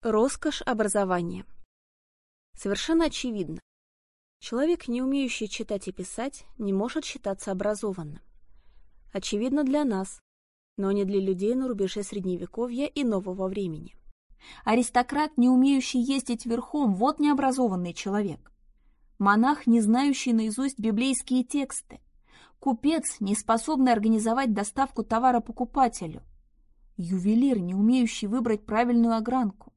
Роскошь образования. Совершенно очевидно. Человек, не умеющий читать и писать, не может считаться образованным. Очевидно для нас, но не для людей на рубеже Средневековья и нового времени. Аристократ, не умеющий ездить верхом, вот необразованный человек. Монах, не знающий наизусть библейские тексты. Купец, не способный организовать доставку товара покупателю. Ювелир, не умеющий выбрать правильную огранку.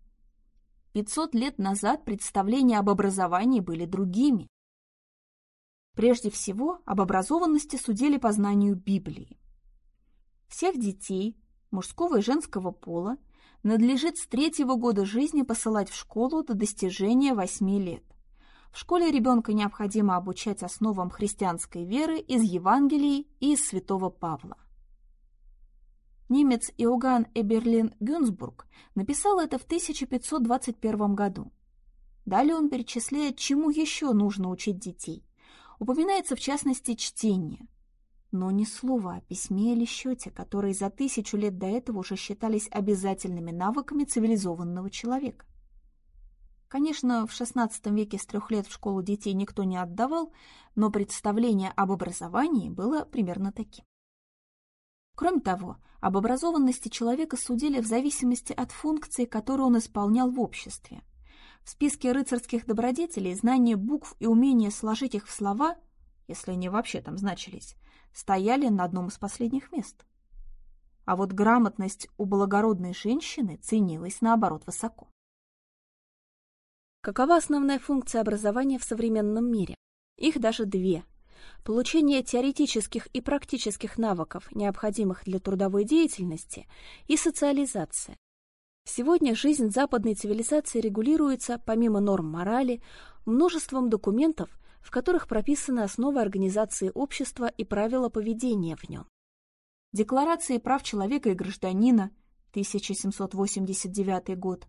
500 лет назад представления об образовании были другими. Прежде всего, об образованности судили по знанию Библии. Всех детей, мужского и женского пола, надлежит с третьего года жизни посылать в школу до достижения восьми лет. В школе ребенка необходимо обучать основам христианской веры из Евангелий и из святого Павла. Немец Иоганн Эберлин Гюнсбург написал это в 1521 году. Далее он перечисляет, чему еще нужно учить детей. Упоминается в частности чтение. Но ни слова о письме или счете, которые за тысячу лет до этого уже считались обязательными навыками цивилизованного человека. Конечно, в XVI веке с трех лет в школу детей никто не отдавал, но представление об образовании было примерно таким. Кроме того, об образованности человека судили в зависимости от функции, которую он исполнял в обществе. В списке рыцарских добродетелей знание букв и умение сложить их в слова, если они вообще там значились, стояли на одном из последних мест. А вот грамотность у благородной женщины ценилась, наоборот, высоко. Какова основная функция образования в современном мире? Их даже две получение теоретических и практических навыков, необходимых для трудовой деятельности, и социализация. Сегодня жизнь западной цивилизации регулируется, помимо норм морали, множеством документов, в которых прописаны основы организации общества и правила поведения в нем. Декларации прав человека и гражданина, 1789 год,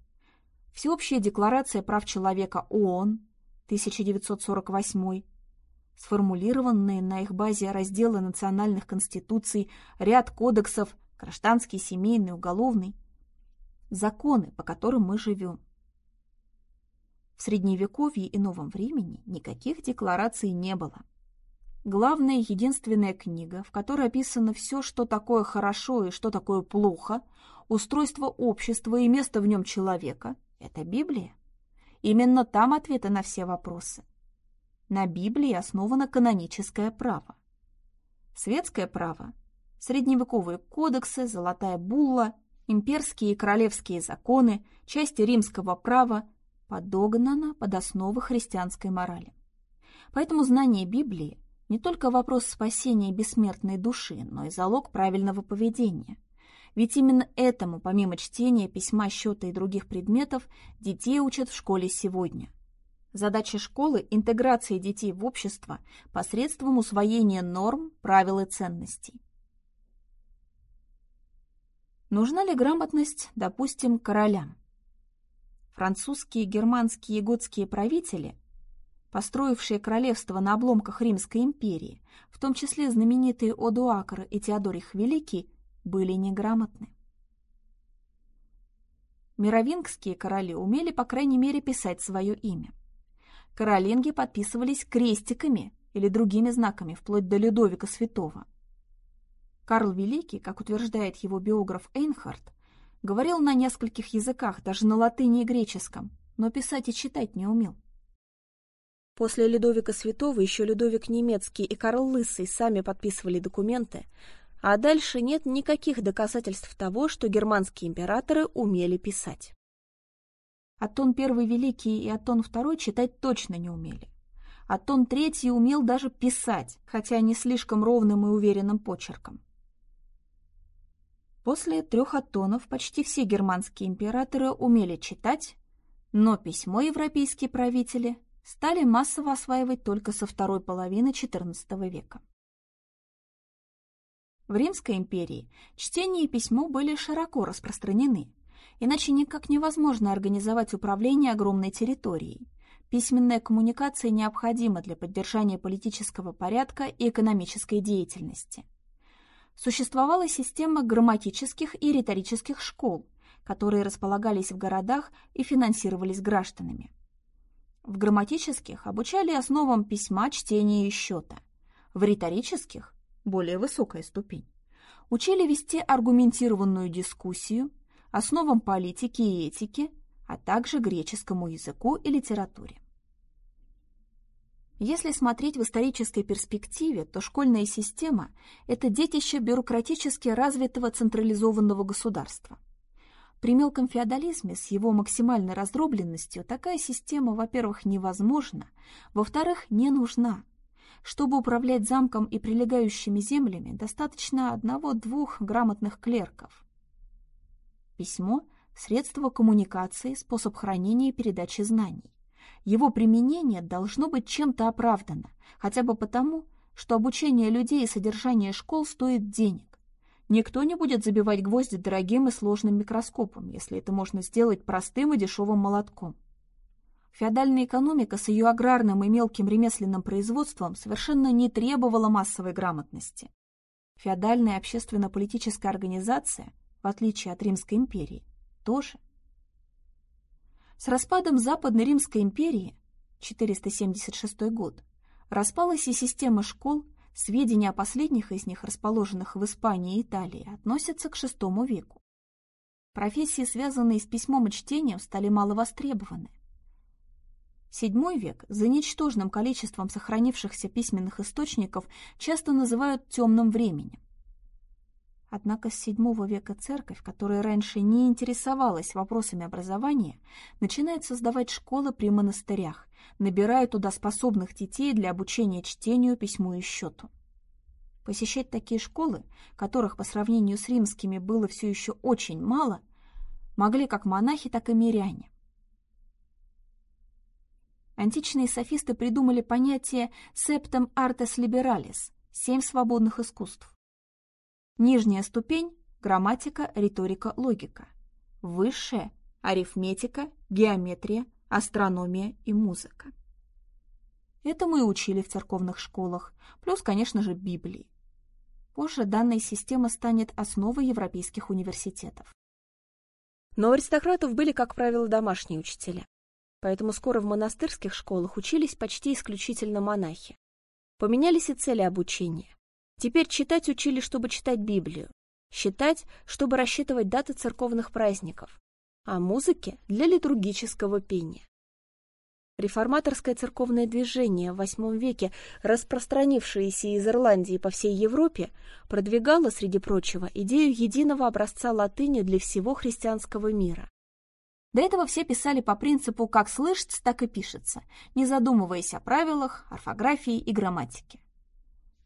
Всеобщая декларация прав человека ООН, 1948 сформулированные на их базе разделы национальных конституций, ряд кодексов, гражданский, семейный, уголовный, законы, по которым мы живем. В Средневековье и Новом времени никаких деклараций не было. Главная единственная книга, в которой описано все, что такое хорошо и что такое плохо, устройство общества и место в нем человека, это Библия. Именно там ответы на все вопросы. На Библии основано каноническое право. Светское право, средневековые кодексы, золотая булла, имперские и королевские законы, части римского права подогнано под основы христианской морали. Поэтому знание Библии не только вопрос спасения бессмертной души, но и залог правильного поведения. Ведь именно этому, помимо чтения, письма, счета и других предметов, детей учат в школе сегодня – Задача школы – интеграция детей в общество посредством усвоения норм, правил и ценностей. Нужна ли грамотность, допустим, королям? Французские, германские и готские правители, построившие королевство на обломках Римской империи, в том числе знаменитые Одуакр и Теодорих Великий, были неграмотны. Мировингские короли умели, по крайней мере, писать свое имя. Каролинги подписывались крестиками или другими знаками, вплоть до Людовика Святого. Карл Великий, как утверждает его биограф Эйнхард, говорил на нескольких языках, даже на латыни и греческом, но писать и читать не умел. После Людовика Святого еще Людовик Немецкий и Карл Лысый сами подписывали документы, а дальше нет никаких доказательств того, что германские императоры умели писать. Атон Первый Великий и Атон Второй читать точно не умели. Атон Третий умел даже писать, хотя не слишком ровным и уверенным почерком. После трех Атонов почти все германские императоры умели читать, но письмо европейские правители стали массово осваивать только со второй половины XIV века. В Римской империи чтение и письмо были широко распространены, Иначе никак невозможно организовать управление огромной территорией. Письменная коммуникация необходима для поддержания политического порядка и экономической деятельности. Существовала система грамматических и риторических школ, которые располагались в городах и финансировались гражданами. В грамматических обучали основам письма, чтения и счета. В риторических – более высокая ступень. Учили вести аргументированную дискуссию, основам политики и этики, а также греческому языку и литературе. Если смотреть в исторической перспективе, то школьная система – это детище бюрократически развитого централизованного государства. При мелком феодализме с его максимальной раздробленностью такая система, во-первых, невозможна, во-вторых, не нужна. Чтобы управлять замком и прилегающими землями, достаточно одного-двух грамотных клерков. Письмо – средство коммуникации, способ хранения и передачи знаний его применение должно быть чем-то оправдано, хотя бы потому, что обучение людей и содержание школ стоит денег. Никто не будет забивать гвозди дорогим и сложным микроскопом, если это можно сделать простым и дешевым молотком. Феодальная экономика с ее аграрным и мелким ремесленным производством совершенно не требовала массовой грамотности. Феодальная общественно-политическая организация, в отличие от Римской империи, тоже – с распадом Западной Римской империи, 476 год, распалась и система школ, сведения о последних из них, расположенных в Испании и Италии, относятся к VI веку. Профессии, связанные с письмом и чтением, стали маловостребованы. VII век за ничтожным количеством сохранившихся письменных источников часто называют темным временем. Однако с VII века церковь, которая раньше не интересовалась вопросами образования, начинает создавать школы при монастырях, набирая туда способных детей для обучения чтению, письму и счету. Посещать такие школы, которых по сравнению с римскими было все еще очень мало, могли как монахи, так и миряне. Античные софисты придумали понятие «septem artes liberalis» – «семь свободных искусств». Нижняя ступень – грамматика, риторика, логика. Высшая – арифметика, геометрия, астрономия и музыка. Это мы учили в церковных школах, плюс, конечно же, Библии. Позже данная система станет основой европейских университетов. Но у аристократов были, как правило, домашние учителя. Поэтому скоро в монастырских школах учились почти исключительно монахи. Поменялись и цели обучения. Теперь читать учили, чтобы читать Библию, считать, чтобы рассчитывать даты церковных праздников, а музыке – для литургического пения. Реформаторское церковное движение в VIII веке, распространившееся из Ирландии по всей Европе, продвигало, среди прочего, идею единого образца латыни для всего христианского мира. До этого все писали по принципу «как слышится, так и пишется», не задумываясь о правилах, орфографии и грамматике.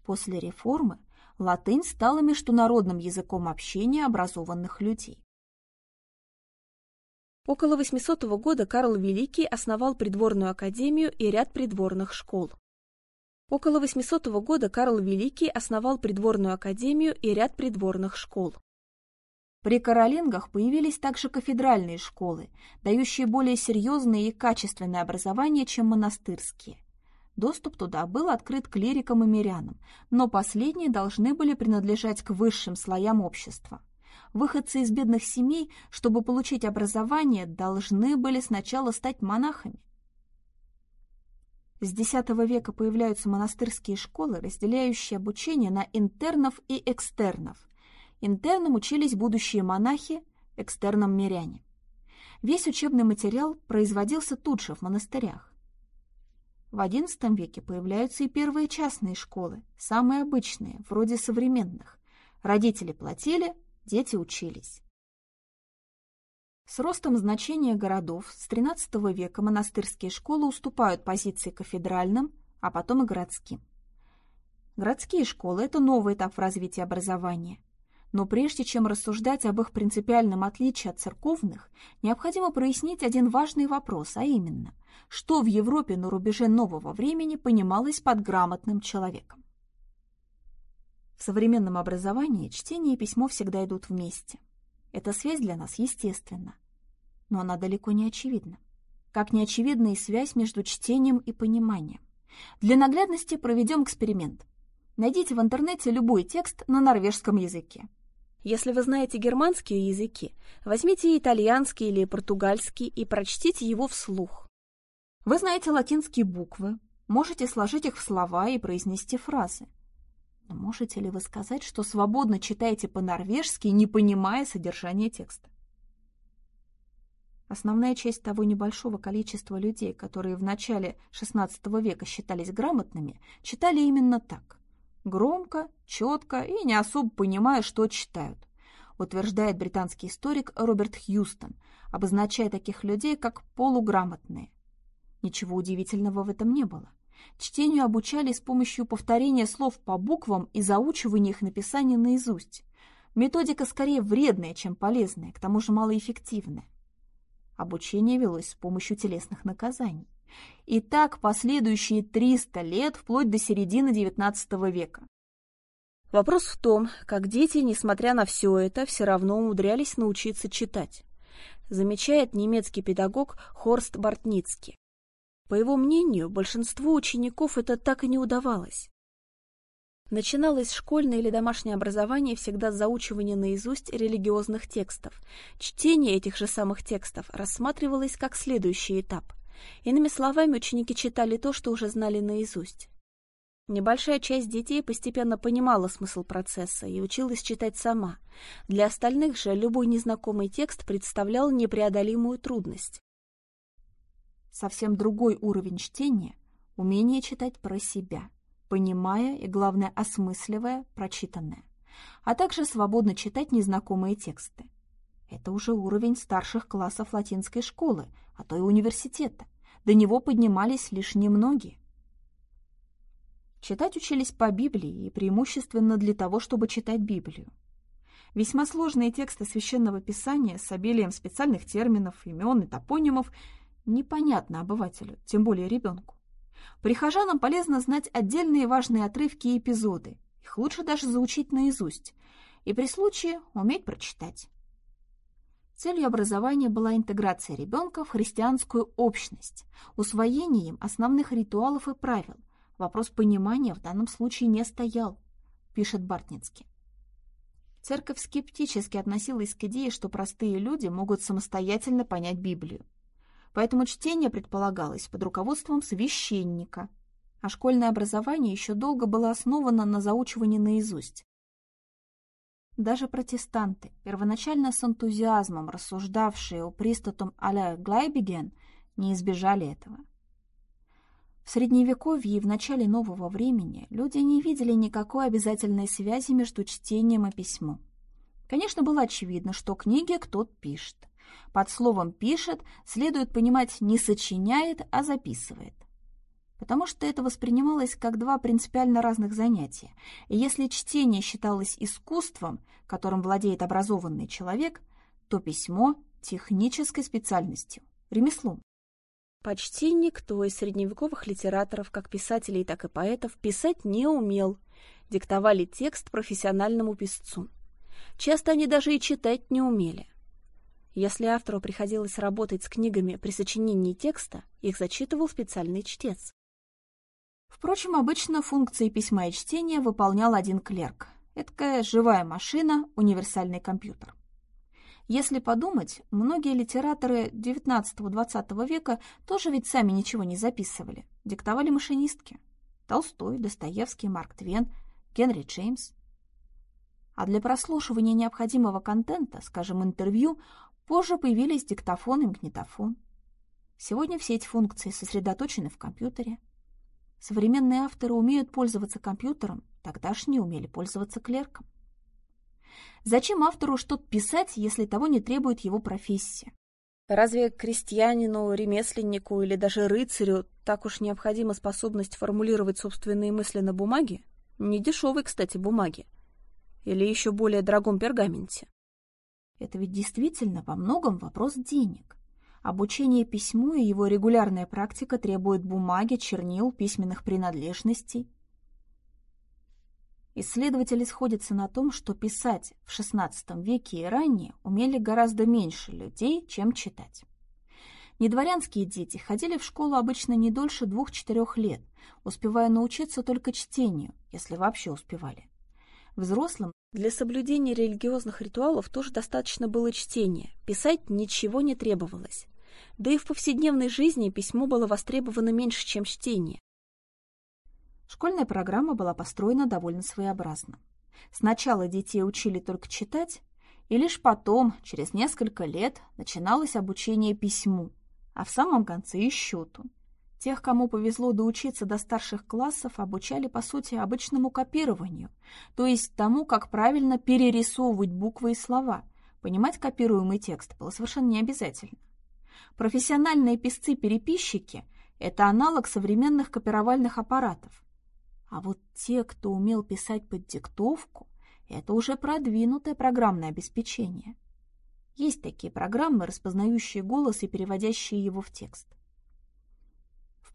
После реформы латынь стала международным языком общения образованных людей. Около 800 года Карл Великий основал придворную академию и ряд придворных школ. Около 800 года Карл Великий основал придворную академию и ряд придворных школ. При каролингах появились также кафедральные школы, дающие более серьезное и качественное образование, чем монастырские. Доступ туда был открыт клирикам и мирянам, но последние должны были принадлежать к высшим слоям общества. Выходцы из бедных семей, чтобы получить образование, должны были сначала стать монахами. С X века появляются монастырские школы, разделяющие обучение на интернов и экстернов. Интернам учились будущие монахи, экстернам – миряне. Весь учебный материал производился тут же, в монастырях. В XI веке появляются и первые частные школы, самые обычные, вроде современных. Родители платили, дети учились. С ростом значения городов с XIII века монастырские школы уступают позиции кафедральным, а потом и городским. Городские школы – это новый этап в развитии образования. Но прежде чем рассуждать об их принципиальном отличии от церковных, необходимо прояснить один важный вопрос, а именно, что в Европе на рубеже нового времени понималось под грамотным человеком. В современном образовании чтение и письмо всегда идут вместе. Эта связь для нас естественна, но она далеко не очевидна. Как не очевидна и связь между чтением и пониманием. Для наглядности проведем эксперимент. Найдите в интернете любой текст на норвежском языке. Если вы знаете германские языки, возьмите итальянский или португальский и прочтите его вслух. Вы знаете латинские буквы, можете сложить их в слова и произнести фразы. Но можете ли вы сказать, что свободно читаете по-норвежски, не понимая содержания текста? Основная часть того небольшого количества людей, которые в начале XVI века считались грамотными, читали именно так. Громко, четко и не особо понимая, что читают. Утверждает британский историк Роберт Хьюстон, обозначая таких людей как полуграмотные. Ничего удивительного в этом не было. Чтению обучали с помощью повторения слов по буквам и заучивания их написания наизусть. Методика скорее вредная, чем полезная, к тому же малоэффективная. Обучение велось с помощью телесных наказаний. И так последующие 300 лет, вплоть до середины XIX века. Вопрос в том, как дети, несмотря на все это, все равно умудрялись научиться читать, замечает немецкий педагог Хорст Бартницкий. По его мнению, большинству учеников это так и не удавалось. Начиналось школьное или домашнее образование всегда с заучивания наизусть религиозных текстов. Чтение этих же самых текстов рассматривалось как следующий этап. Иными словами, ученики читали то, что уже знали наизусть. Небольшая часть детей постепенно понимала смысл процесса и училась читать сама. Для остальных же любой незнакомый текст представлял непреодолимую трудность. Совсем другой уровень чтения – умение читать про себя – понимая и, главное, осмысливая прочитанное, а также свободно читать незнакомые тексты. Это уже уровень старших классов латинской школы, а то и университета. До него поднимались лишь немногие. Читать учились по Библии и преимущественно для того, чтобы читать Библию. Весьма сложные тексты Священного Писания с обилием специальных терминов, имен и топонимов непонятно обывателю, тем более ребенку. Прихожанам полезно знать отдельные важные отрывки и эпизоды. Их лучше даже заучить наизусть. И при случае уметь прочитать. Целью образования была интеграция ребенка в христианскую общность, усвоение им основных ритуалов и правил. Вопрос понимания в данном случае не стоял, пишет Бартницкий. Церковь скептически относилась к идее, что простые люди могут самостоятельно понять Библию поэтому чтение предполагалось под руководством священника, а школьное образование еще долго было основано на заучивании наизусть. Даже протестанты, первоначально с энтузиазмом рассуждавшие о пристатом а-ля не избежали этого. В Средневековье и в начале нового времени люди не видели никакой обязательной связи между чтением и письмом. Конечно, было очевидно, что книги кто-то пишет. Под словом «пишет» следует понимать не сочиняет, а записывает. Потому что это воспринималось как два принципиально разных занятия. И если чтение считалось искусством, которым владеет образованный человек, то письмо – технической специальностью, ремеслом. Почти никто из средневековых литераторов, как писателей, так и поэтов, писать не умел. Диктовали текст профессиональному писцу. Часто они даже и читать не умели. Если автору приходилось работать с книгами при сочинении текста, их зачитывал специальный чтец. Впрочем, обычно функции письма и чтения выполнял один клерк. Эдакая живая машина, универсальный компьютер. Если подумать, многие литераторы XIX-XX века тоже ведь сами ничего не записывали, диктовали машинистки. Толстой, Достоевский, Марк Твен, Генри Джеймс. А для прослушивания необходимого контента, скажем, интервью, Позже появились диктофон и магнитофон. Сегодня все эти функции сосредоточены в компьютере. Современные авторы умеют пользоваться компьютером, тогда ж не умели пользоваться клерком. Зачем автору что-то писать, если того не требует его профессия? Разве крестьянину, ремесленнику или даже рыцарю так уж необходима способность формулировать собственные мысли на бумаге? Не дешевой, кстати, бумаге. Или еще более дорогом пергаменте. Это ведь действительно во многом вопрос денег. Обучение письму и его регулярная практика требуют бумаги, чернил, письменных принадлежностей. Исследователи сходятся на том, что писать в XVI веке и ранее умели гораздо меньше людей, чем читать. Недворянские дети ходили в школу обычно не дольше двух-четырех лет, успевая научиться только чтению, если вообще успевали. Взрослым для соблюдения религиозных ритуалов тоже достаточно было чтения, писать ничего не требовалось. Да и в повседневной жизни письмо было востребовано меньше, чем чтение. Школьная программа была построена довольно своеобразно. Сначала детей учили только читать, и лишь потом, через несколько лет, начиналось обучение письму, а в самом конце и счету. Тех, кому повезло доучиться до старших классов, обучали, по сути, обычному копированию, то есть тому, как правильно перерисовывать буквы и слова. Понимать копируемый текст было совершенно не обязательно. Профессиональные писцы-переписчики – это аналог современных копировальных аппаратов. А вот те, кто умел писать под диктовку, это уже продвинутое программное обеспечение. Есть такие программы, распознающие голос и переводящие его в текст.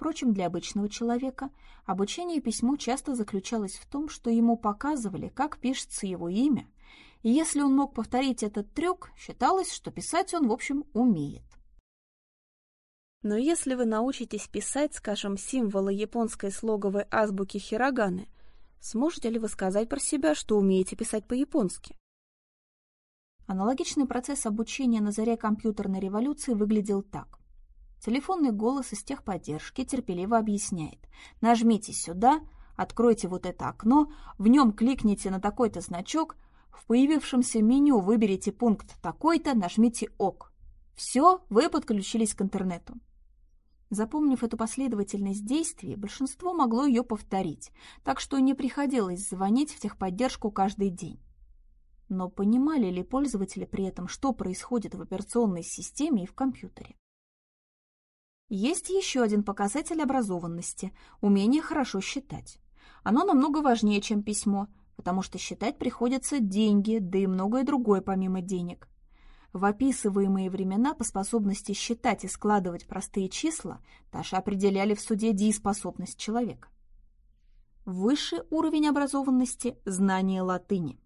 Впрочем, для обычного человека обучение письму часто заключалось в том, что ему показывали, как пишется его имя, и если он мог повторить этот трюк, считалось, что писать он, в общем, умеет. Но если вы научитесь писать, скажем, символы японской слоговой азбуки хироганы, сможете ли вы сказать про себя, что умеете писать по-японски? Аналогичный процесс обучения на заре компьютерной революции выглядел так. Телефонный голос из техподдержки терпеливо объясняет. Нажмите сюда, откройте вот это окно, в нем кликните на такой-то значок, в появившемся меню выберите пункт такой-то, нажмите ОК. Все, вы подключились к интернету. Запомнив эту последовательность действий, большинство могло ее повторить, так что не приходилось звонить в техподдержку каждый день. Но понимали ли пользователи при этом, что происходит в операционной системе и в компьютере? Есть еще один показатель образованности – умение хорошо считать. Оно намного важнее, чем письмо, потому что считать приходится деньги, да и многое другое помимо денег. В описываемые времена по способности считать и складывать простые числа даже определяли в суде дееспособность человека. Высший уровень образованности – знание латыни.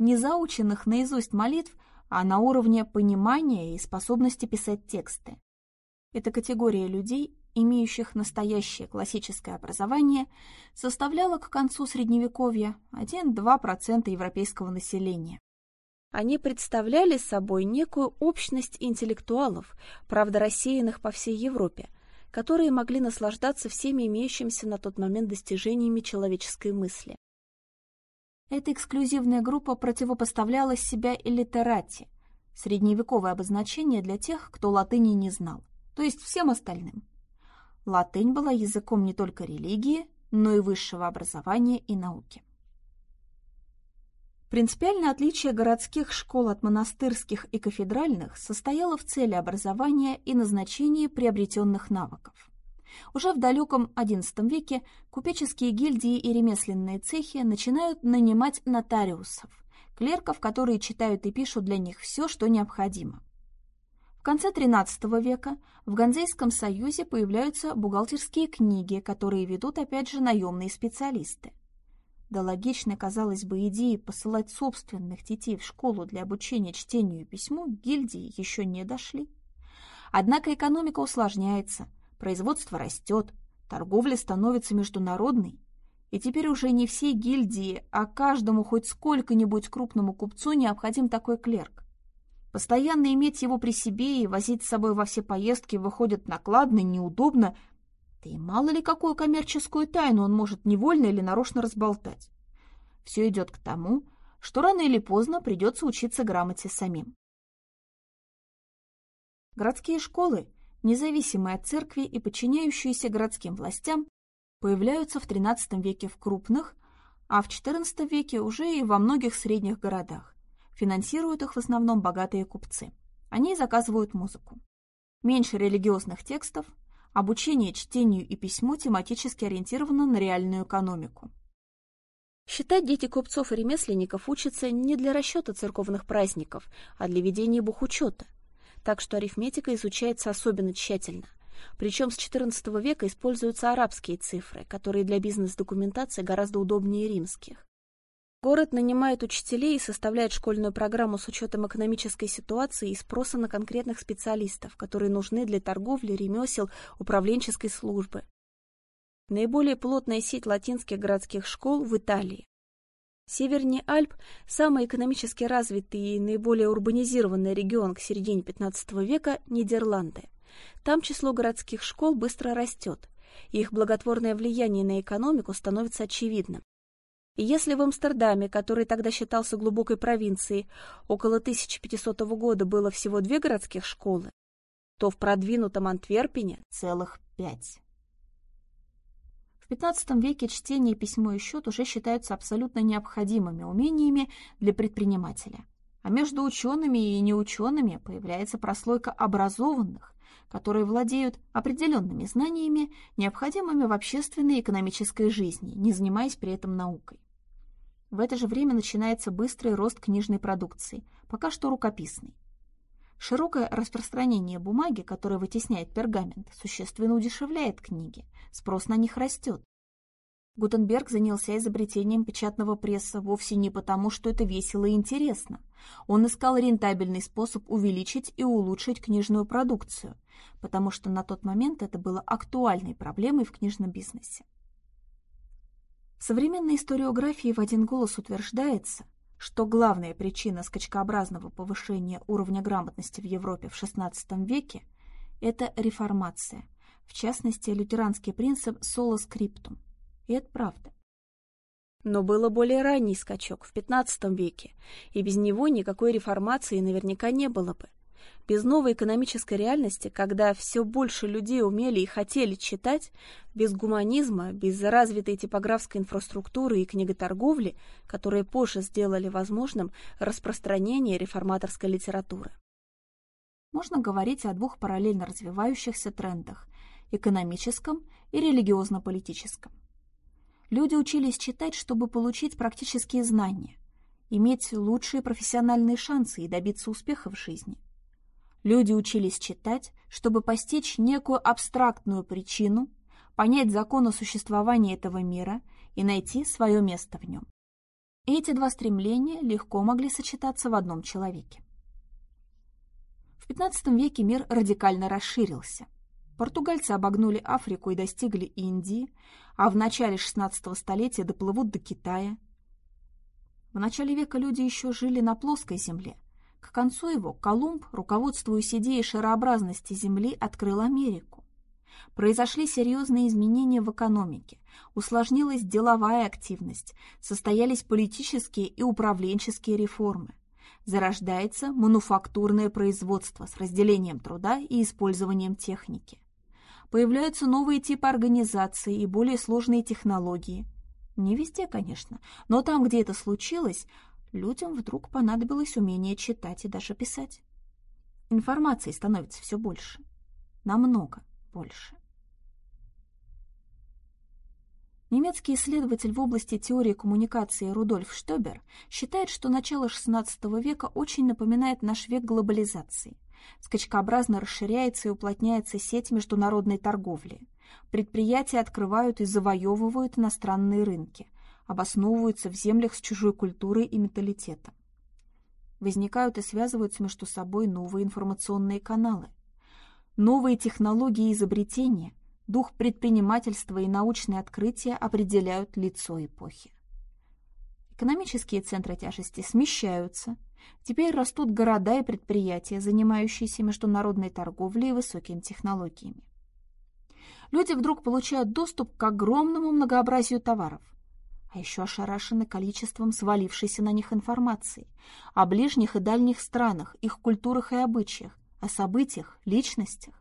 Не заученных наизусть молитв, а на уровне понимания и способности писать тексты. Эта категория людей, имеющих настоящее классическое образование, составляла к концу Средневековья 1-2% европейского населения. Они представляли собой некую общность интеллектуалов, правда рассеянных по всей Европе, которые могли наслаждаться всеми имеющимися на тот момент достижениями человеческой мысли. Эта эксклюзивная группа противопоставляла себя элитерати, средневековое обозначение для тех, кто латыни не знал, то есть всем остальным. Латынь была языком не только религии, но и высшего образования и науки. Принципиальное отличие городских школ от монастырских и кафедральных состояло в цели образования и назначении приобретенных навыков. Уже в далеком XI веке купеческие гильдии и ремесленные цехи начинают нанимать нотариусов, клерков, которые читают и пишут для них все, что необходимо. В конце XIII века в Ганзейском союзе появляются бухгалтерские книги, которые ведут опять же наемные специалисты. До логичной, казалось бы, идеи посылать собственных детей в школу для обучения чтению и письму гильдии еще не дошли. Однако экономика усложняется, производство растет, торговля становится международной, и теперь уже не все гильдии, а каждому хоть сколько-нибудь крупному купцу необходим такой клерк. Постоянно иметь его при себе и возить с собой во все поездки выходит накладно, неудобно, да и мало ли какую коммерческую тайну он может невольно или нарочно разболтать. Все идет к тому, что рано или поздно придется учиться грамоте самим. Городские школы, независимые от церкви и подчиняющиеся городским властям, появляются в XIII веке в крупных, а в XIV веке уже и во многих средних городах. Финансируют их в основном богатые купцы. Они заказывают музыку. Меньше религиозных текстов, Обучение чтению и письму тематически ориентировано на реальную экономику. Считать дети купцов и ремесленников учатся не для расчета церковных праздников, а для ведения бухучета. Так что арифметика изучается особенно тщательно. Причем с XIV века используются арабские цифры, которые для бизнес-документации гораздо удобнее римских. Город нанимает учителей и составляет школьную программу с учетом экономической ситуации и спроса на конкретных специалистов, которые нужны для торговли, ремесел, управленческой службы. Наиболее плотная сеть латинских городских школ в Италии. Севернее Альп – самый экономически развитый и наиболее урбанизированный регион к середине XV века – Нидерланды. Там число городских школ быстро растет, и их благотворное влияние на экономику становится очевидным. Если в Амстердаме, который тогда считался глубокой провинцией, около 1500 года было всего две городских школы, то в продвинутом Антверпене целых пять. В XV веке чтение, письмо и счет уже считаются абсолютно необходимыми умениями для предпринимателя. А между учеными и неучеными появляется прослойка образованных, которые владеют определенными знаниями, необходимыми в общественной и экономической жизни, не занимаясь при этом наукой. В это же время начинается быстрый рост книжной продукции, пока что рукописной. Широкое распространение бумаги, которое вытесняет пергамент, существенно удешевляет книги, спрос на них растет. Гутенберг занялся изобретением печатного пресса вовсе не потому, что это весело и интересно. Он искал рентабельный способ увеличить и улучшить книжную продукцию, потому что на тот момент это было актуальной проблемой в книжном бизнесе. Современной историографии в один голос утверждается, что главная причина скачкообразного повышения уровня грамотности в Европе в XVI веке – это реформация, в частности, лютеранский принцип «соло скриптум». И это правда. Но было более ранний скачок, в XV веке, и без него никакой реформации наверняка не было бы. Без новой экономической реальности, когда все больше людей умели и хотели читать, без гуманизма, без развитой типографской инфраструктуры и книготорговли, которые позже сделали возможным распространение реформаторской литературы. Можно говорить о двух параллельно развивающихся трендах – экономическом и религиозно-политическом. Люди учились читать, чтобы получить практические знания, иметь лучшие профессиональные шансы и добиться успеха в жизни – Люди учились читать, чтобы постичь некую абстрактную причину, понять закон о существовании этого мира и найти свое место в нем. Эти два стремления легко могли сочетаться в одном человеке. В XV веке мир радикально расширился. Португальцы обогнули Африку и достигли Индии, а в начале XVI столетия доплывут до Китая. В начале века люди еще жили на плоской земле, к концу его Колумб, руководствуясь идеей шарообразности Земли, открыл Америку. Произошли серьезные изменения в экономике, усложнилась деловая активность, состоялись политические и управленческие реформы. Зарождается мануфактурное производство с разделением труда и использованием техники. Появляются новые типы организации и более сложные технологии. Не везде, конечно, но там, где это случилось, людям вдруг понадобилось умение читать и даже писать. Информации становится все больше. Намного больше. Немецкий исследователь в области теории коммуникации Рудольф Штобер считает, что начало XVI века очень напоминает наш век глобализации. Скачкообразно расширяется и уплотняется сеть международной торговли. Предприятия открывают и завоевывают иностранные рынки обосновываются в землях с чужой культурой и менталитетом. Возникают и связываются между собой новые информационные каналы. Новые технологии и изобретения, дух предпринимательства и научные открытия определяют лицо эпохи. Экономические центры тяжести смещаются. Теперь растут города и предприятия, занимающиеся международной торговлей и высокими технологиями. Люди вдруг получают доступ к огромному многообразию товаров а еще ошарашены количеством свалившейся на них информации о ближних и дальних странах, их культурах и обычаях, о событиях, личностях.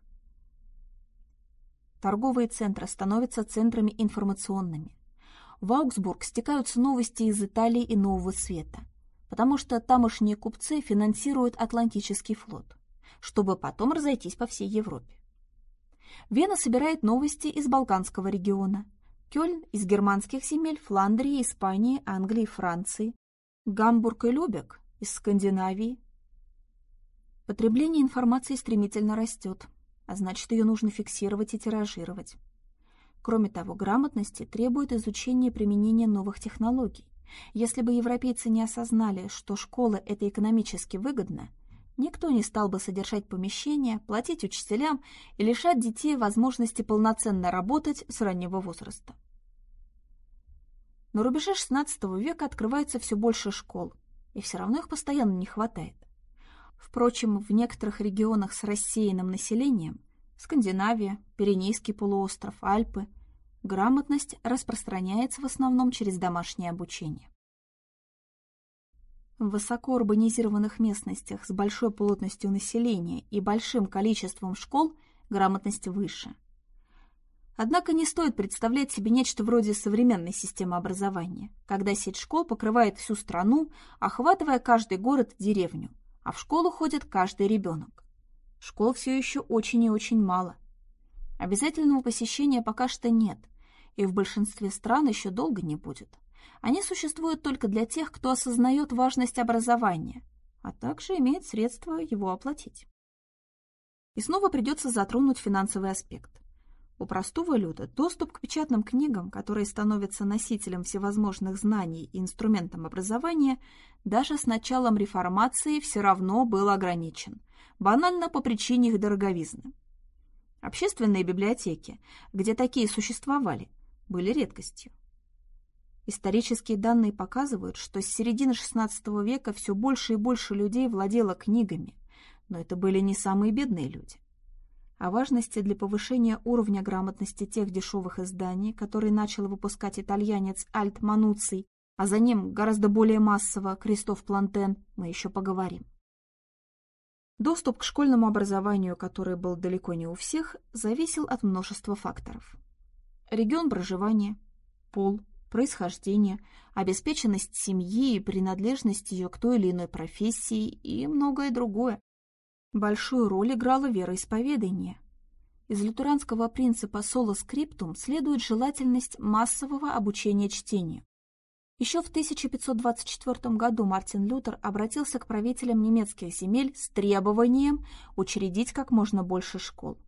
Торговые центры становятся центрами информационными. В Аугсбург стекаются новости из Италии и Нового Света, потому что тамошние купцы финансируют Атлантический флот, чтобы потом разойтись по всей Европе. Вена собирает новости из Балканского региона, Кёльн из германских земель, Фландрии, Испании, Англии, Франции, Гамбург и Любек из Скандинавии. Потребление информации стремительно растет, а значит, ее нужно фиксировать и тиражировать. Кроме того, грамотности требует изучения применения новых технологий. Если бы европейцы не осознали, что школа – это экономически выгодно, никто не стал бы содержать помещения, платить учителям и лишать детей возможности полноценно работать с раннего возраста. На рубеже XVI века открывается все больше школ, и все равно их постоянно не хватает. Впрочем, в некоторых регионах с рассеянным населением – Скандинавия, Пиренейский полуостров, Альпы – грамотность распространяется в основном через домашнее обучение. В высокоурбанизированных местностях с большой плотностью населения и большим количеством школ грамотность выше. Однако не стоит представлять себе нечто вроде современной системы образования, когда сеть школ покрывает всю страну, охватывая каждый город и деревню, а в школу ходит каждый ребенок. Школ все еще очень и очень мало. Обязательного посещения пока что нет, и в большинстве стран еще долго не будет. Они существуют только для тех, кто осознает важность образования, а также имеет средства его оплатить. И снова придется затронуть финансовый аспект. У простого люда доступ к печатным книгам, которые становятся носителем всевозможных знаний и инструментом образования, даже с началом реформации все равно был ограничен, банально по причине их дороговизны. Общественные библиотеки, где такие существовали, были редкостью. Исторические данные показывают, что с середины XVI века все больше и больше людей владело книгами, но это были не самые бедные люди. О важности для повышения уровня грамотности тех дешевых изданий, которые начал выпускать итальянец Альт Мануций, а за ним гораздо более массово Кристоф Плантен, мы еще поговорим. Доступ к школьному образованию, который был далеко не у всех, зависел от множества факторов. Регион проживания, пол, происхождение, обеспеченность семьи и принадлежность ее к той или иной профессии и многое другое. Большую роль играло вероисповедание. Из лютеранского принципа соло скриптум следует желательность массового обучения чтению. Еще в 1524 году Мартин Лютер обратился к правителям немецких земель с требованием учредить как можно больше школ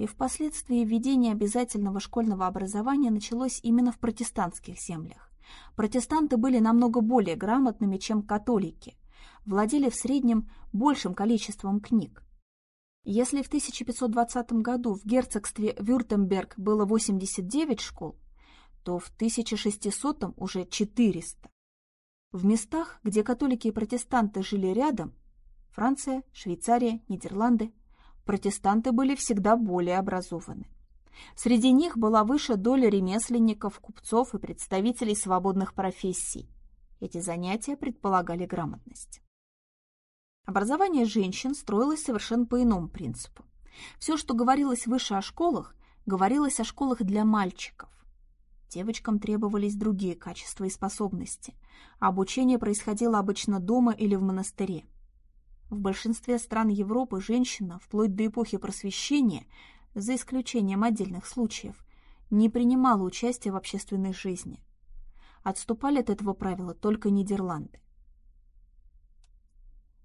и впоследствии введение обязательного школьного образования началось именно в протестантских землях. Протестанты были намного более грамотными, чем католики, владели в среднем большим количеством книг. Если в 1520 году в герцогстве Вюртемберг было 89 школ, то в 1600 уже 400. В местах, где католики и протестанты жили рядом – Франция, Швейцария, Нидерланды протестанты были всегда более образованы. Среди них была выше доля ремесленников, купцов и представителей свободных профессий. Эти занятия предполагали грамотность. Образование женщин строилось совершенно по иному принципу. Все, что говорилось выше о школах, говорилось о школах для мальчиков. Девочкам требовались другие качества и способности. Обучение происходило обычно дома или в монастыре. В большинстве стран Европы женщина, вплоть до эпохи просвещения, за исключением отдельных случаев, не принимала участия в общественной жизни. Отступали от этого правила только Нидерланды.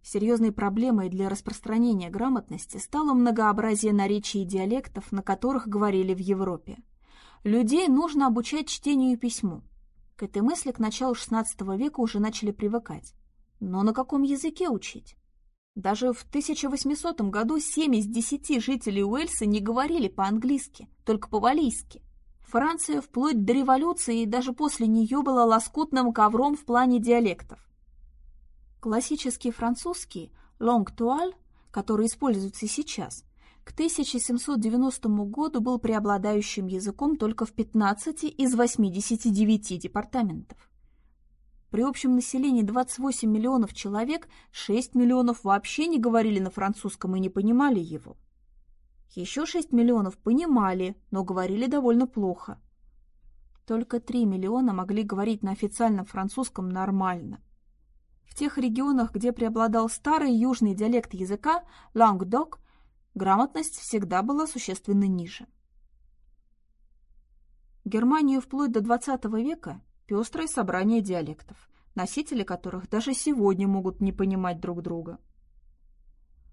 Серьезной проблемой для распространения грамотности стало многообразие наречий и диалектов, на которых говорили в Европе. Людей нужно обучать чтению и письму. К этой мысли к началу XVI века уже начали привыкать. Но на каком языке учить? Даже в 1800 году 7 из 10 жителей Уэльса не говорили по-английски, только по-валийски. Франция вплоть до революции и даже после нее была лоскутным ковром в плане диалектов. Классический французский «langue toile», который используется сейчас, к 1790 году был преобладающим языком только в 15 из 89 департаментов. При общем населении 28 миллионов человек 6 миллионов вообще не говорили на французском и не понимали его. Еще 6 миллионов понимали, но говорили довольно плохо. Только 3 миллиона могли говорить на официальном французском нормально. В тех регионах, где преобладал старый южный диалект языка, лангдок, грамотность всегда была существенно ниже. Германию вплоть до XX века пестрое собрание диалектов, носители которых даже сегодня могут не понимать друг друга.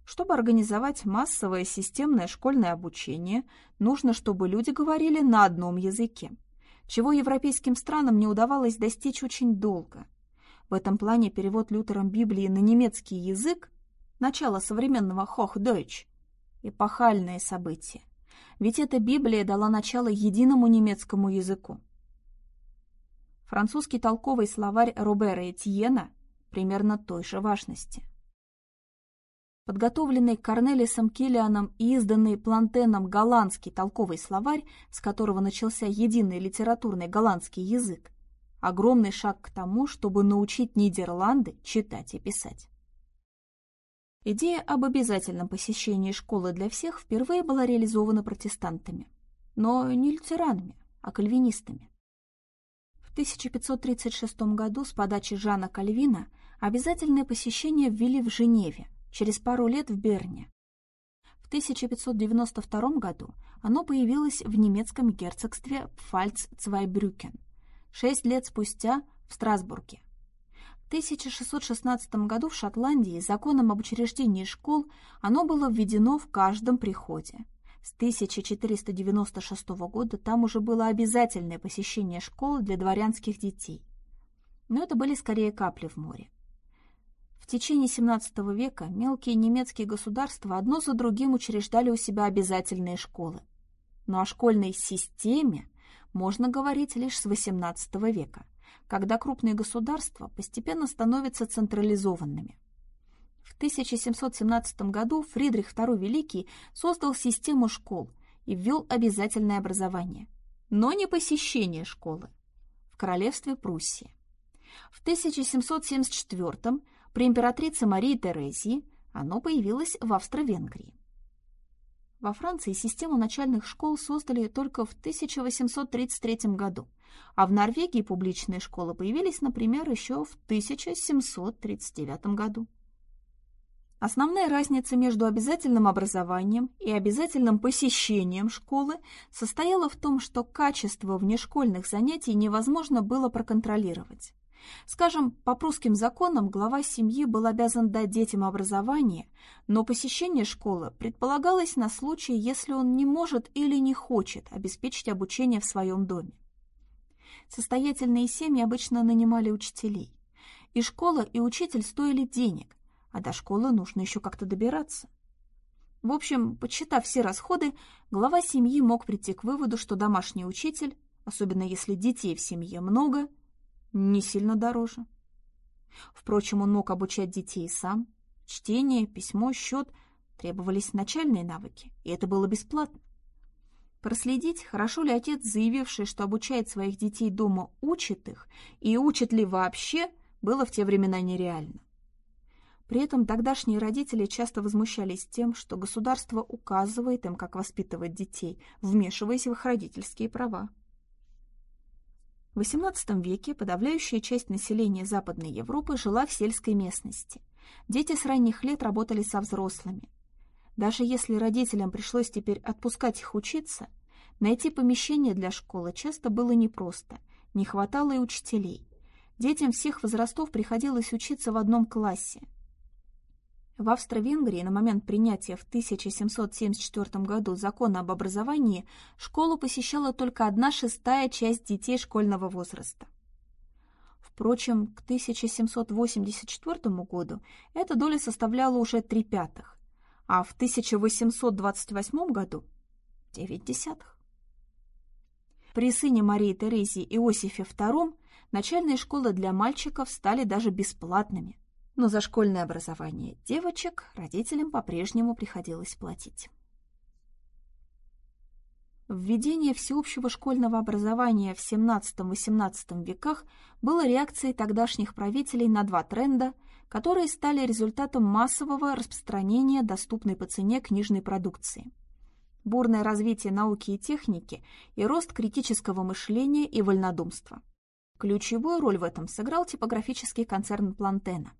Чтобы организовать массовое системное школьное обучение, нужно, чтобы люди говорили на одном языке, чего европейским странам не удавалось достичь очень долго. В этом плане перевод Лютером Библии на немецкий язык – начало современного Hochdeutsch – эпохальное событие. Ведь эта Библия дала начало единому немецкому языку. Французский толковый словарь Робера Этьена примерно той же важности. Подготовленный Корнелисом Киллианом и изданный Плантеном голландский толковый словарь, с которого начался единый литературный голландский язык, огромный шаг к тому, чтобы научить Нидерланды читать и писать. Идея об обязательном посещении школы для всех впервые была реализована протестантами, но не лютеранами, а кальвинистами. В 1536 году с подачи Жана Кальвина обязательное посещение ввели в Женеве, через пару лет в Берне. В 1592 году оно появилось в немецком герцогстве Пфальц-Цвайбрюкен, шесть лет спустя в Страсбурге. В 1616 году в Шотландии законом об учреждении школ оно было введено в каждом приходе. С 1496 года там уже было обязательное посещение школ для дворянских детей. Но это были скорее капли в море. В течение XVII века мелкие немецкие государства одно за другим учреждали у себя обязательные школы. Но о школьной системе можно говорить лишь с XVIII века, когда крупные государства постепенно становятся централизованными. В 1717 году Фридрих II Великий создал систему школ и ввел обязательное образование, но не посещение школы в королевстве Пруссии. В 1774 при императрице Марии Терезии оно появилось в Австро-Венгрии. Во Франции систему начальных школ создали только в 1833 году, а в Норвегии публичные школы появились, например, еще в 1739 году. Основная разница между обязательным образованием и обязательным посещением школы состояла в том, что качество внешкольных занятий невозможно было проконтролировать. Скажем, по прусским законам глава семьи был обязан дать детям образование, но посещение школы предполагалось на случай, если он не может или не хочет обеспечить обучение в своем доме. Состоятельные семьи обычно нанимали учителей. И школа, и учитель стоили денег, а до школы нужно еще как-то добираться. В общем, подсчитав все расходы, глава семьи мог прийти к выводу, что домашний учитель, особенно если детей в семье много – не сильно дороже. Впрочем, он мог обучать детей сам. Чтение, письмо, счет требовались начальные навыки, и это было бесплатно. Проследить, хорошо ли отец, заявивший, что обучает своих детей дома, учит их, и учит ли вообще, было в те времена нереально. При этом тогдашние родители часто возмущались тем, что государство указывает им, как воспитывать детей, вмешиваясь в их родительские права. В XVIII веке подавляющая часть населения Западной Европы жила в сельской местности. Дети с ранних лет работали со взрослыми. Даже если родителям пришлось теперь отпускать их учиться, найти помещение для школы часто было непросто, не хватало и учителей. Детям всех возрастов приходилось учиться в одном классе, в Австро-Венгрии на момент принятия в 1774 году закона об образовании школу посещала только одна шестая часть детей школьного возраста. Впрочем, к 1784 году эта доля составляла уже три пятых, а в 1828 году – девять десятых. При сыне Марии Терезии Иосифе II начальные школы для мальчиков стали даже бесплатными но за школьное образование девочек родителям по-прежнему приходилось платить. Введение всеобщего школьного образования в XVII-XVIII веках было реакцией тогдашних правителей на два тренда, которые стали результатом массового распространения доступной по цене книжной продукции. Бурное развитие науки и техники и рост критического мышления и вольнодумства. Ключевую роль в этом сыграл типографический концерн Плантена.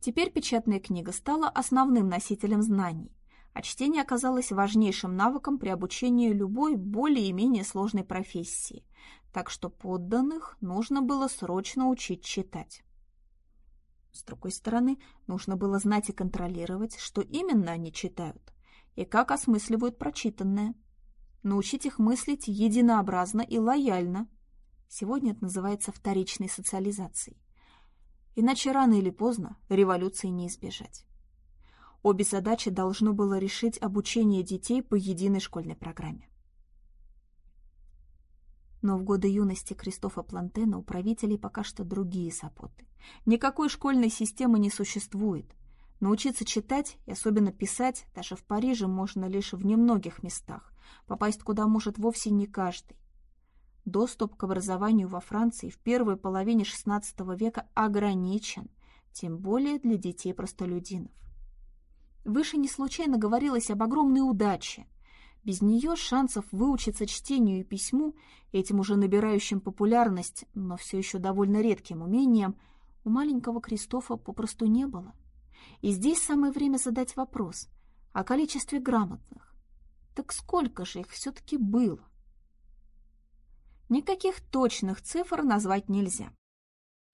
Теперь печатная книга стала основным носителем знаний, а чтение оказалось важнейшим навыком при обучении любой более-менее сложной профессии, так что подданных нужно было срочно учить читать. С другой стороны, нужно было знать и контролировать, что именно они читают и как осмысливают прочитанное. Научить их мыслить единообразно и лояльно. Сегодня это называется вторичной социализацией. Иначе рано или поздно революции не избежать. Обе задачи должно было решить обучение детей по единой школьной программе. Но в годы юности Кристофа Плантена у правителей пока что другие заботы. Никакой школьной системы не существует. Научиться читать и особенно писать даже в Париже можно лишь в немногих местах, попасть куда может вовсе не каждый. Доступ к образованию во Франции в первой половине XVI века ограничен, тем более для детей-простолюдинов. Выше не случайно говорилось об огромной удаче. Без нее шансов выучиться чтению и письму, этим уже набирающим популярность, но все еще довольно редким умением, у маленького Кристофа попросту не было. И здесь самое время задать вопрос о количестве грамотных. Так сколько же их все-таки было? Никаких точных цифр назвать нельзя.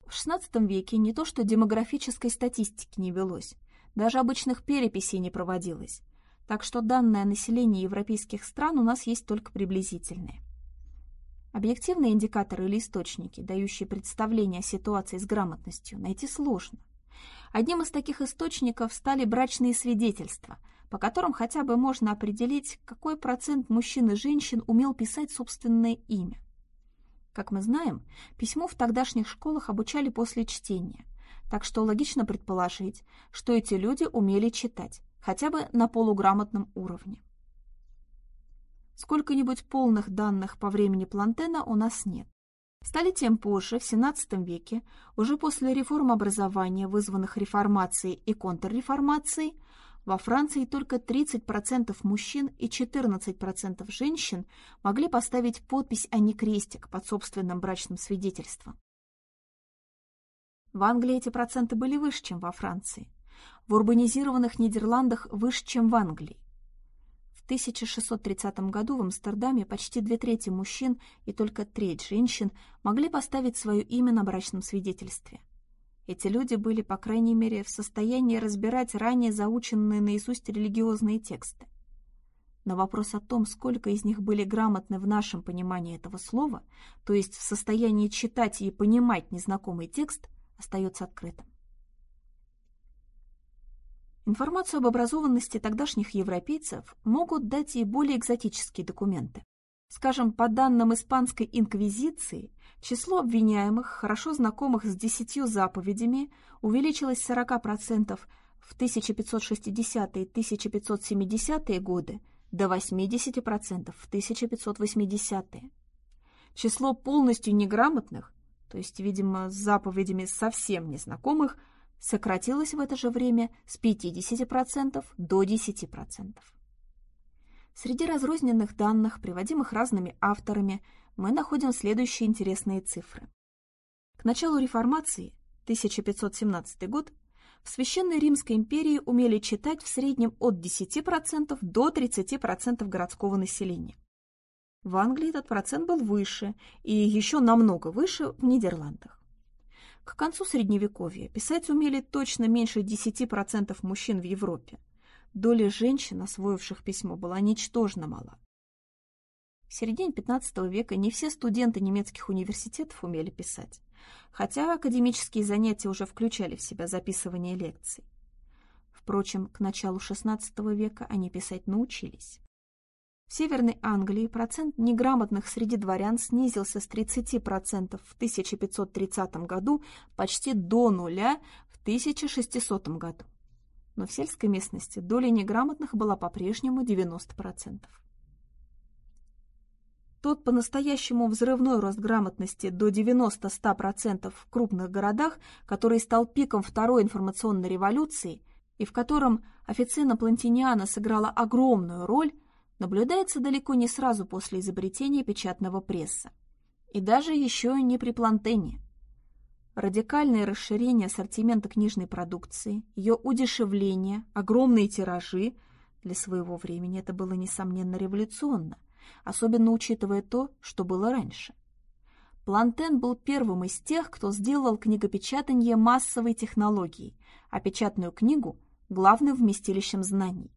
В XVI веке не то что демографической статистики не велось, даже обычных переписей не проводилось, так что данные о населении европейских стран у нас есть только приблизительные. Объективные индикаторы или источники, дающие представление о ситуации с грамотностью, найти сложно. Одним из таких источников стали брачные свидетельства, по которым хотя бы можно определить, какой процент мужчин и женщин умел писать собственное имя. Как мы знаем, письму в тогдашних школах обучали после чтения, так что логично предположить, что эти люди умели читать, хотя бы на полуграмотном уровне. Сколько-нибудь полных данных по времени Плантена у нас нет. Столетием позже, в XVII веке, уже после реформ образования, вызванных реформацией и контрреформацией, во Франции только 30% мужчин и 14% женщин могли поставить подпись, а не крестик под собственным брачным свидетельством. В Англии эти проценты были выше, чем во Франции. В урбанизированных Нидерландах выше, чем в Англии. 1630 году в Амстердаме почти две трети мужчин и только треть женщин могли поставить свое имя на брачном свидетельстве. Эти люди были, по крайней мере, в состоянии разбирать ранее заученные наизусть религиозные тексты. На вопрос о том, сколько из них были грамотны в нашем понимании этого слова, то есть в состоянии читать и понимать незнакомый текст, остается открытым. Информацию об образованности тогдашних европейцев могут дать и более экзотические документы. Скажем, по данным Испанской инквизиции, число обвиняемых, хорошо знакомых с десятью заповедями, увеличилось с 40% в 1560-1570-е годы до 80% в 1580-е. Число полностью неграмотных, то есть, видимо, с заповедями совсем незнакомых, сократилось в это же время с 50% до 10%. Среди разрозненных данных, приводимых разными авторами, мы находим следующие интересные цифры. К началу реформации, 1517 год, в Священной Римской империи умели читать в среднем от 10% до 30% городского населения. В Англии этот процент был выше и еще намного выше в Нидерландах. К концу Средневековья писать умели точно меньше 10% мужчин в Европе. Доля женщин, освоивших письмо, была ничтожно мала. В середине XV века не все студенты немецких университетов умели писать, хотя академические занятия уже включали в себя записывание лекций. Впрочем, к началу XVI века они писать научились. В Северной Англии процент неграмотных среди дворян снизился с 30% в 1530 году почти до нуля в 1600 году. Но в сельской местности доля неграмотных была по-прежнему 90%. Тот по-настоящему взрывной рост грамотности до 90-100% в крупных городах, который стал пиком второй информационной революции и в котором официна Плантиниана сыграла огромную роль, наблюдается далеко не сразу после изобретения печатного пресса. И даже еще не при Плантене. Радикальное расширение ассортимента книжной продукции, ее удешевление, огромные тиражи – для своего времени это было, несомненно, революционно, особенно учитывая то, что было раньше. Плантен был первым из тех, кто сделал книгопечатание массовой технологией, а печатную книгу – главным вместилищем знаний.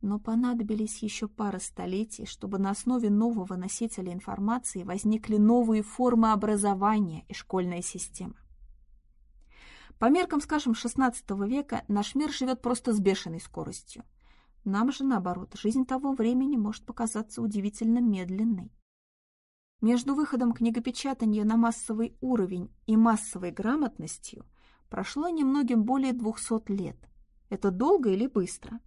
Но понадобились еще пара столетий, чтобы на основе нового носителя информации возникли новые формы образования и школьная система. По меркам, скажем, XVI века наш мир живет просто с бешеной скоростью. Нам же, наоборот, жизнь того времени может показаться удивительно медленной. Между выходом книгопечатания на массовый уровень и массовой грамотностью прошло немногим более 200 лет. Это долго или быстро?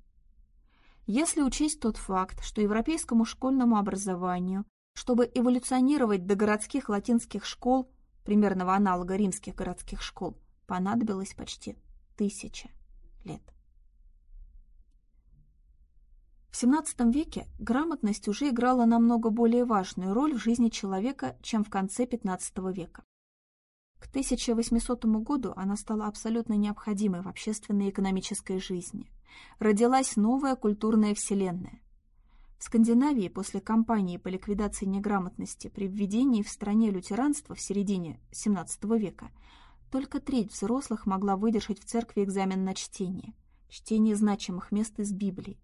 Если учесть тот факт, что европейскому школьному образованию, чтобы эволюционировать до городских латинских школ, примерного аналога римских городских школ, понадобилось почти тысяча лет. В XVII веке грамотность уже играла намного более важную роль в жизни человека, чем в конце XV века. К 1800 году она стала абсолютно необходимой в общественной и экономической жизни. Родилась новая культурная вселенная. В Скандинавии после кампании по ликвидации неграмотности при введении в стране лютеранства в середине XVII века только треть взрослых могла выдержать в церкви экзамен на чтение, чтение значимых мест из Библии.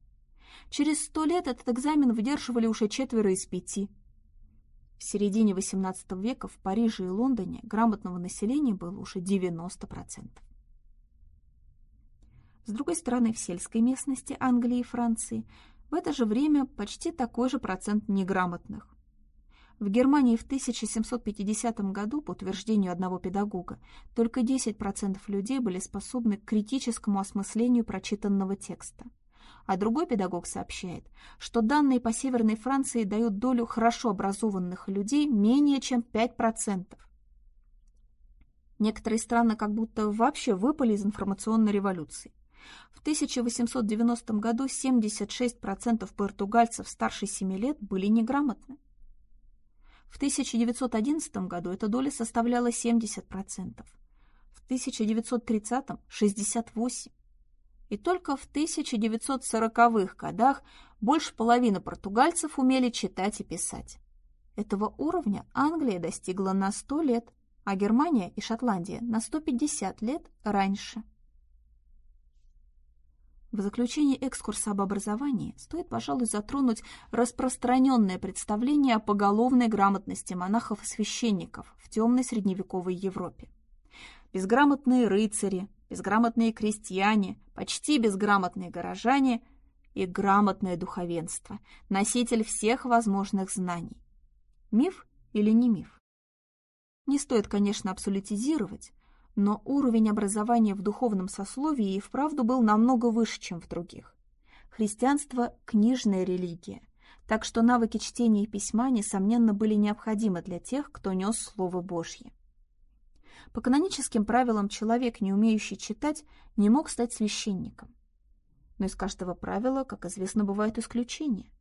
Через сто лет этот экзамен выдерживали уже четверо из пяти. В середине XVIII века в Париже и Лондоне грамотного населения было уже 90%. С другой стороны, в сельской местности Англии и Франции в это же время почти такой же процент неграмотных. В Германии в 1750 году, по утверждению одного педагога, только 10% людей были способны к критическому осмыслению прочитанного текста. А другой педагог сообщает, что данные по Северной Франции дают долю хорошо образованных людей менее чем 5%. Некоторые страны как будто вообще выпали из информационной революции. В 1890 году 76% португальцев старше 7 лет были неграмотны. В 1911 году эта доля составляла 70%, в 1930 – 68%. И только в 1940-х годах больше половины португальцев умели читать и писать. Этого уровня Англия достигла на 100 лет, а Германия и Шотландия на 150 лет раньше. В заключении экскурса об образовании стоит, пожалуй, затронуть распространенное представление о поголовной грамотности монахов и священников в темной средневековой Европе. Безграмотные рыцари, безграмотные крестьяне, почти безграмотные горожане и грамотное духовенство, носитель всех возможных знаний. Миф или не миф? Не стоит, конечно, абсолютизировать, но уровень образования в духовном сословии и вправду был намного выше, чем в других. Христианство – книжная религия, так что навыки чтения и письма, несомненно, были необходимы для тех, кто нес Слово Божье. По каноническим правилам человек, не умеющий читать, не мог стать священником. Но из каждого правила, как известно, бывают исключения.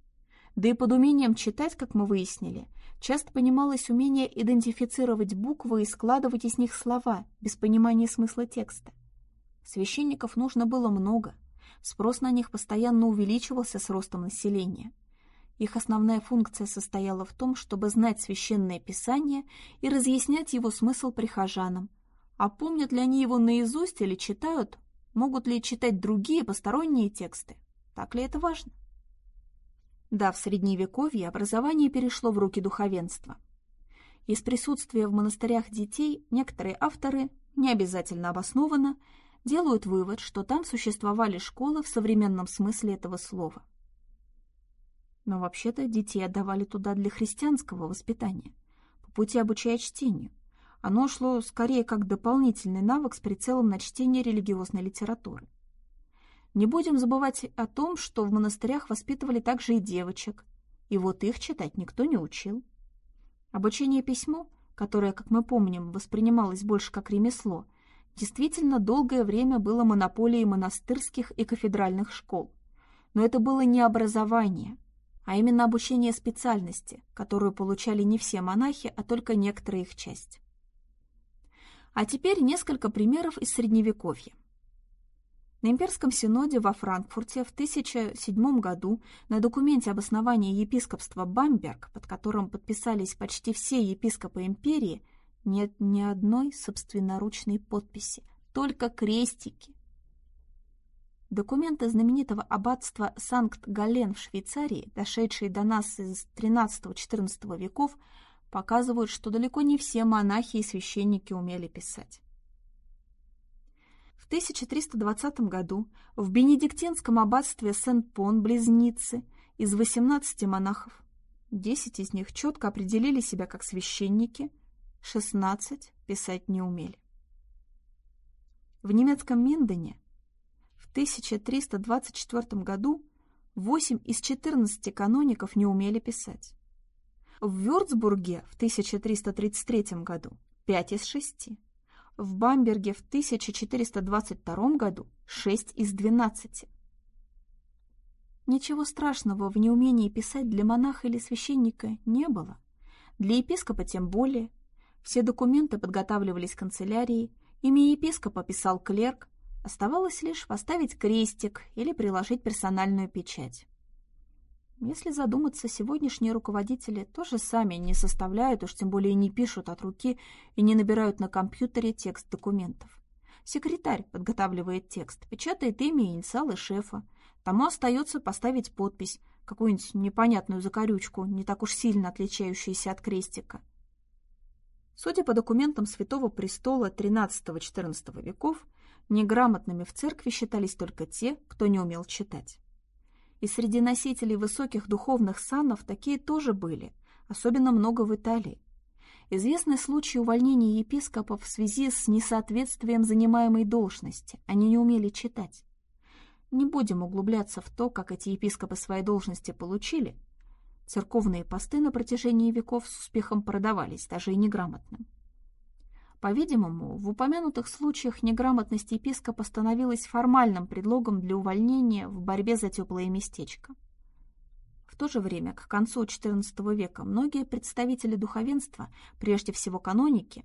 Да и под умением читать, как мы выяснили, часто понималось умение идентифицировать буквы и складывать из них слова, без понимания смысла текста. Священников нужно было много, спрос на них постоянно увеличивался с ростом населения. Их основная функция состояла в том, чтобы знать священное писание и разъяснять его смысл прихожанам. А помнят ли они его наизусть или читают, могут ли читать другие посторонние тексты, так ли это важно? Да, в Средневековье образование перешло в руки духовенства. Из присутствия в монастырях детей некоторые авторы, не обязательно обоснованно, делают вывод, что там существовали школы в современном смысле этого слова. Но вообще-то детей отдавали туда для христианского воспитания, по пути обучая чтению. Оно шло скорее как дополнительный навык с прицелом на чтение религиозной литературы. Не будем забывать о том, что в монастырях воспитывали также и девочек, и вот их читать никто не учил. Обучение письму, которое, как мы помним, воспринималось больше как ремесло, действительно долгое время было монополией монастырских и кафедральных школ. Но это было не образование, а именно обучение специальности, которую получали не все монахи, а только некоторая их часть. А теперь несколько примеров из Средневековья. На имперском синоде во Франкфурте в 1007 году на документе об основании епископства Бамберг, под которым подписались почти все епископы империи, нет ни одной собственноручной подписи, только крестики. Документы знаменитого аббатства Санкт-Гален в Швейцарии, дошедшие до нас из XIII-XIV веков, показывают, что далеко не все монахи и священники умели писать. В 1320 году в бенедиктинском аббатстве Сен-Пон, близ Ниццы, из 18 монахов Десять из них четко определили себя как священники, шестнадцать писать не умели. В немецком Миндене в 1324 году 8 из 14 каноников не умели писать. В Вюрцбурге в 1333 году 5 из 6. В Бамберге в 1422 году 6 из 12. Ничего страшного в неумении писать для монаха или священника не было. Для епископа тем более. Все документы подготавливались канцелярией, имя епископа писал клерк, оставалось лишь поставить крестик или приложить персональную печать. Если задуматься, сегодняшние руководители тоже сами не составляют, уж тем более не пишут от руки и не набирают на компьютере текст документов. Секретарь подготавливает текст, печатает имя и инициалы шефа. Тому остается поставить подпись, какую-нибудь непонятную закорючку, не так уж сильно отличающуюся от крестика. Судя по документам Святого Престола XIII-XIV веков, неграмотными в церкви считались только те, кто не умел читать. И среди носителей высоких духовных санов такие тоже были, особенно много в Италии. Известны случаи увольнения епископов в связи с несоответствием занимаемой должности. Они не умели читать. Не будем углубляться в то, как эти епископы свои должности получили. Церковные посты на протяжении веков с успехом продавались, даже и неграмотным. По-видимому, в упомянутых случаях неграмотность епископа становилась формальным предлогом для увольнения в борьбе за теплое местечко. В то же время, к концу XIV века, многие представители духовенства, прежде всего каноники,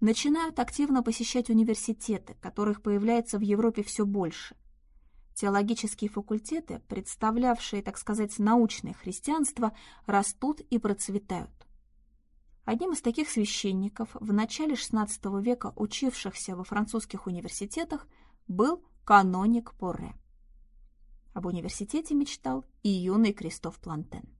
начинают активно посещать университеты, которых появляется в Европе все больше. Теологические факультеты, представлявшие, так сказать, научное христианство, растут и процветают. Одним из таких священников, в начале XVI века учившихся во французских университетах, был каноник Порре. Об университете мечтал и юный Кристоф Плантен.